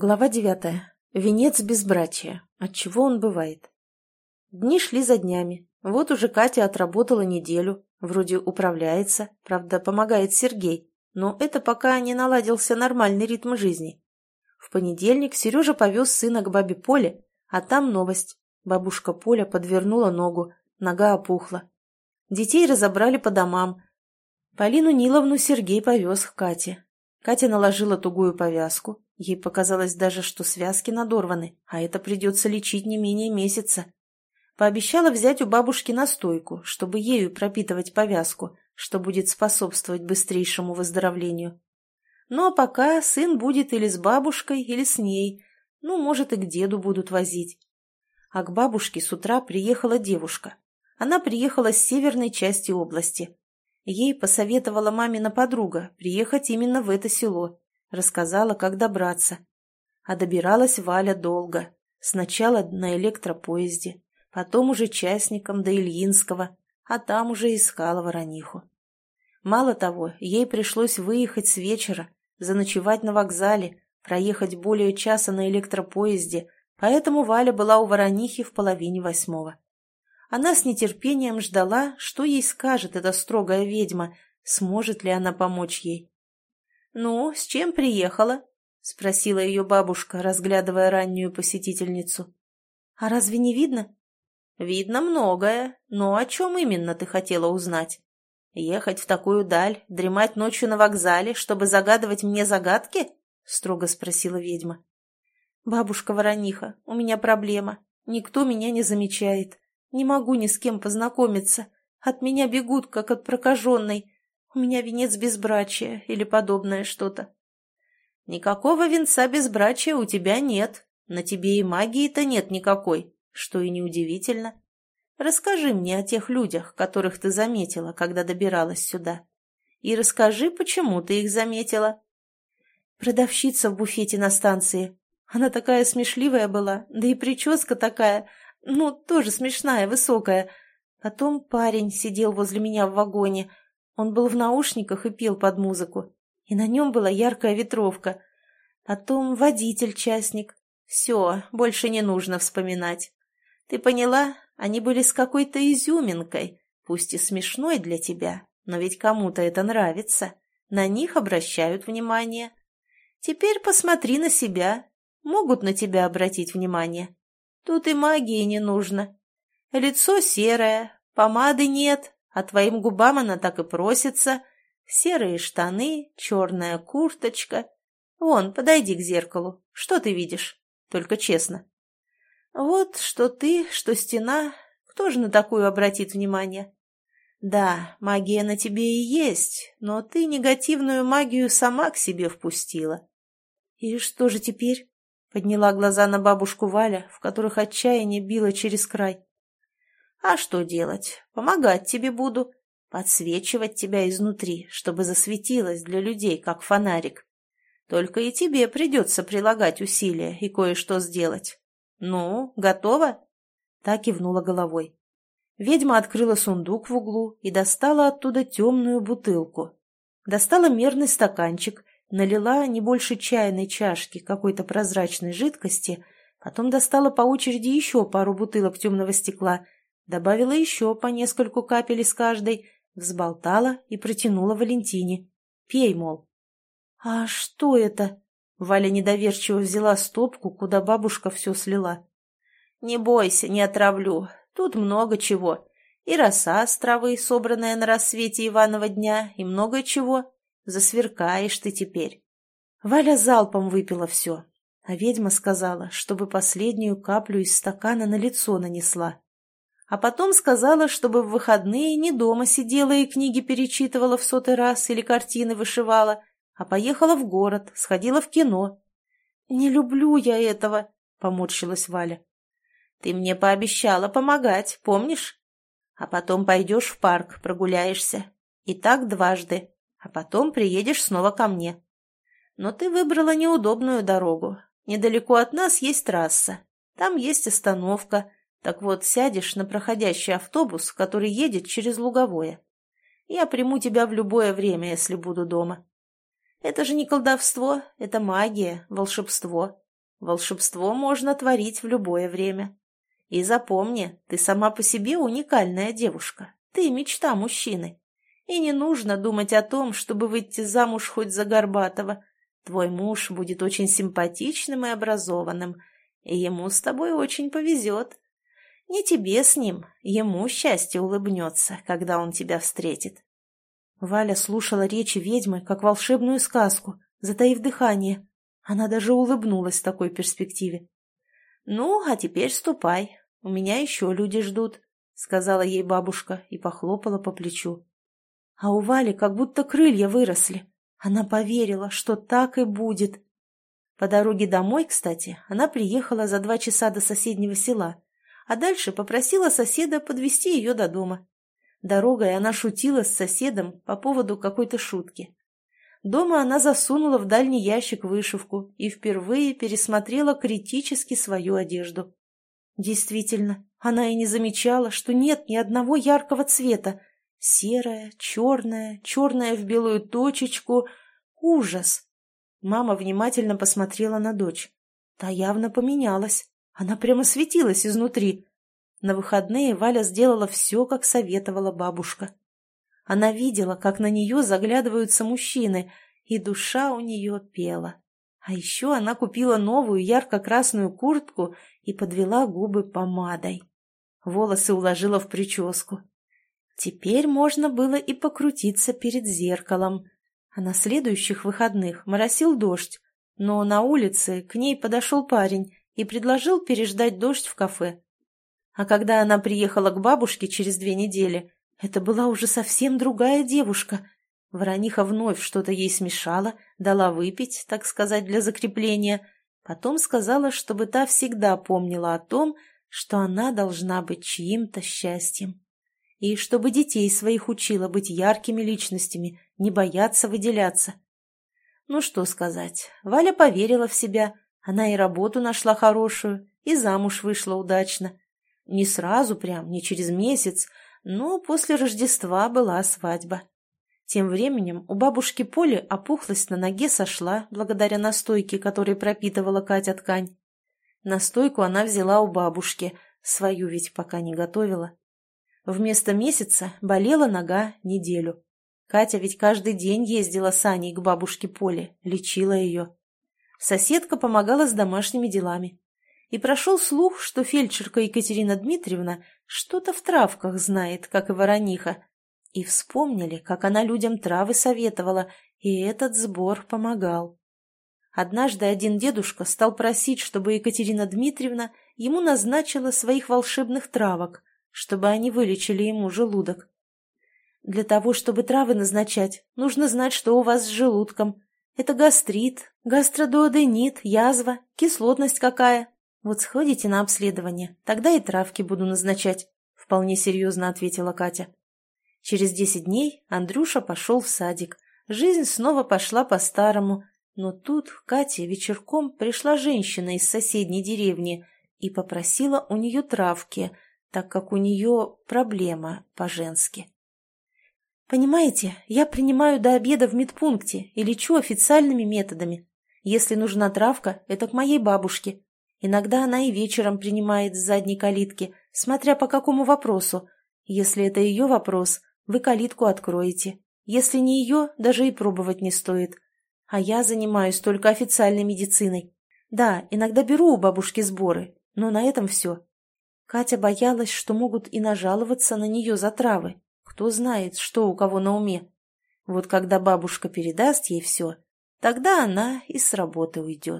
Глава девятая. Венец безбрачия. От чего он бывает? Дни шли за днями. Вот уже Катя отработала неделю. Вроде управляется, правда, помогает Сергей. Но это пока не наладился нормальный ритм жизни. В понедельник Сережа повез сына к бабе Поле, а там новость. Бабушка Поля подвернула ногу, нога опухла. Детей разобрали по домам. Полину Ниловну Сергей повез к Кате. Катя наложила тугую повязку, Ей показалось даже, что связки надорваны, а это придется лечить не менее месяца. Пообещала взять у бабушки настойку, чтобы ею пропитывать повязку, что будет способствовать быстрейшему выздоровлению. Ну а пока сын будет или с бабушкой, или с ней, ну, может, и к деду будут возить. А к бабушке с утра приехала девушка. Она приехала с северной части области. Ей посоветовала мамина подруга приехать именно в это село. Рассказала, как добраться. А добиралась Валя долго. Сначала на электропоезде, потом уже частником до Ильинского, а там уже искала Ворониху. Мало того, ей пришлось выехать с вечера, заночевать на вокзале, проехать более часа на электропоезде, поэтому Валя была у Воронихи в половине восьмого. Она с нетерпением ждала, что ей скажет эта строгая ведьма, сможет ли она помочь ей. «Ну, с чем приехала?» — спросила ее бабушка, разглядывая раннюю посетительницу. «А разве не видно?» «Видно многое, но о чем именно ты хотела узнать? Ехать в такую даль, дремать ночью на вокзале, чтобы загадывать мне загадки?» — строго спросила ведьма. «Бабушка Ворониха, у меня проблема. Никто меня не замечает. Не могу ни с кем познакомиться. От меня бегут, как от прокаженной. У меня венец безбрачия или подобное что-то. Никакого венца безбрачия у тебя нет. На тебе и магии-то нет никакой, что и неудивительно. Расскажи мне о тех людях, которых ты заметила, когда добиралась сюда. И расскажи, почему ты их заметила. Продавщица в буфете на станции. Она такая смешливая была, да и прическа такая, ну, тоже смешная, высокая. Потом парень сидел возле меня в вагоне, он был в наушниках и пел под музыку. И на нем была яркая ветровка. Потом водитель-частник. Все, больше не нужно вспоминать. Ты поняла? Они были с какой-то изюминкой, пусть и смешной для тебя, но ведь кому-то это нравится. На них обращают внимание. Теперь посмотри на себя. Могут на тебя обратить внимание. Тут и магии не нужно. Лицо серое, помады нет, а твоим губам она так и просится. Серые штаны, черная курточка. Вон, подойди к зеркалу. Что ты видишь? Только честно. Вот что ты, что стена. Кто же на такую обратит внимание? Да, магия на тебе и есть, но ты негативную магию сама к себе впустила. И что же теперь? Подняла глаза на бабушку Валя, в которых отчаяние било через край. А что делать? Помогать тебе буду. Подсвечивать тебя изнутри, чтобы засветилось для людей, как фонарик. Только и тебе придется прилагать усилия и кое-что сделать. Ну, готова?» Так кивнула головой. Ведьма открыла сундук в углу и достала оттуда темную бутылку. Достала мерный стаканчик, налила не больше чайной чашки какой-то прозрачной жидкости, потом достала по очереди еще пару бутылок темного стекла — Добавила еще по нескольку капель из каждой, взболтала и протянула Валентине. «Пей, мол». «А что это?» Валя недоверчиво взяла стопку, куда бабушка все слила. «Не бойся, не отравлю. Тут много чего. И роса с травы, собранная на рассвете Иванова дня, и много чего. Засверкаешь ты теперь». Валя залпом выпила все, а ведьма сказала, чтобы последнюю каплю из стакана на лицо нанесла. А потом сказала, чтобы в выходные не дома сидела и книги перечитывала в сотый раз или картины вышивала, а поехала в город, сходила в кино. «Не люблю я этого», — поморщилась Валя. «Ты мне пообещала помогать, помнишь? А потом пойдешь в парк, прогуляешься. И так дважды, а потом приедешь снова ко мне. Но ты выбрала неудобную дорогу. Недалеко от нас есть трасса. Там есть остановка, так вот, сядешь на проходящий автобус, который едет через Луговое. Я приму тебя в любое время, если буду дома. Это же не колдовство, это магия, волшебство. Волшебство можно творить в любое время. И запомни, ты сама по себе уникальная девушка. Ты мечта мужчины. И не нужно думать о том, чтобы выйти замуж хоть за Горбатова. Твой муж будет очень симпатичным и образованным, и ему с тобой очень повезет. Не тебе с ним, ему счастье улыбнется, когда он тебя встретит. Валя слушала речи ведьмы, как волшебную сказку, затаив дыхание. Она даже улыбнулась такой перспективе. «Ну, а теперь ступай, у меня еще люди ждут», — сказала ей бабушка и похлопала по плечу. А у Вали как будто крылья выросли. Она поверила, что так и будет. По дороге домой, кстати, она приехала за два часа до соседнего села, а дальше попросила соседа подвести ее до дома. Дорогой она шутила с соседом по поводу какой-то шутки. Дома она засунула в дальний ящик вышивку и впервые пересмотрела критически свою одежду. Действительно, она и не замечала, что нет ни одного яркого цвета. Серая, черная, черная в белую точечку. Ужас! Мама внимательно посмотрела на дочь. Та явно поменялась. Она прямо светилась изнутри. На выходные Валя сделала все, как советовала бабушка. Она видела, как на нее заглядываются мужчины, и душа у нее пела. А еще она купила новую ярко-красную куртку и подвела губы помадой. Волосы уложила в прическу. Теперь можно было и покрутиться перед зеркалом. А на следующих выходных моросил дождь, но на улице к ней подошел парень и предложил переждать дождь в кафе. А когда она приехала к бабушке через две недели, это была уже совсем другая девушка. Ворониха вновь что-то ей смешала, дала выпить, так сказать, для закрепления. Потом сказала, чтобы та всегда помнила о том, что она должна быть чьим-то счастьем. И чтобы детей своих учила быть яркими личностями, не бояться выделяться. Ну что сказать, Валя поверила в себя, она и работу нашла хорошую, и замуж вышла удачно. Не сразу прям, не через месяц, но после Рождества была свадьба. Тем временем у бабушки Поли опухлость на ноге сошла благодаря настойке, которой пропитывала Катя ткань. Настойку она взяла у бабушки, свою ведь пока не готовила. Вместо месяца болела нога неделю. Катя ведь каждый день ездила с Аней к бабушке Поле, лечила ее. Соседка помогала с домашними делами и прошел слух, что фельдшерка Екатерина Дмитриевна что-то в травках знает, как и ворониха. И вспомнили, как она людям травы советовала, и этот сбор помогал. Однажды один дедушка стал просить, чтобы Екатерина Дмитриевна ему назначила своих волшебных травок, чтобы они вылечили ему желудок. Для того, чтобы травы назначать, нужно знать, что у вас с желудком. Это гастрит, гастродуоденит, язва, кислотность какая, «Вот сходите на обследование, тогда и травки буду назначать», — вполне серьезно ответила Катя. Через десять дней Андрюша пошел в садик. Жизнь снова пошла по-старому, но тут к Кате вечерком пришла женщина из соседней деревни и попросила у нее травки, так как у нее проблема по-женски. «Понимаете, я принимаю до обеда в медпункте и лечу официальными методами. Если нужна травка, это к моей бабушке. Иногда она и вечером принимает с задней калитки, смотря по какому вопросу. Если это ее вопрос, вы калитку откроете. Если не ее, даже и пробовать не стоит. А я занимаюсь только официальной медициной. Да, иногда беру у бабушки сборы, но на этом все. Катя боялась, что могут и нажаловаться на нее за травы. Кто знает, что у кого на уме. Вот когда бабушка передаст ей все, тогда она и с работы уйдет.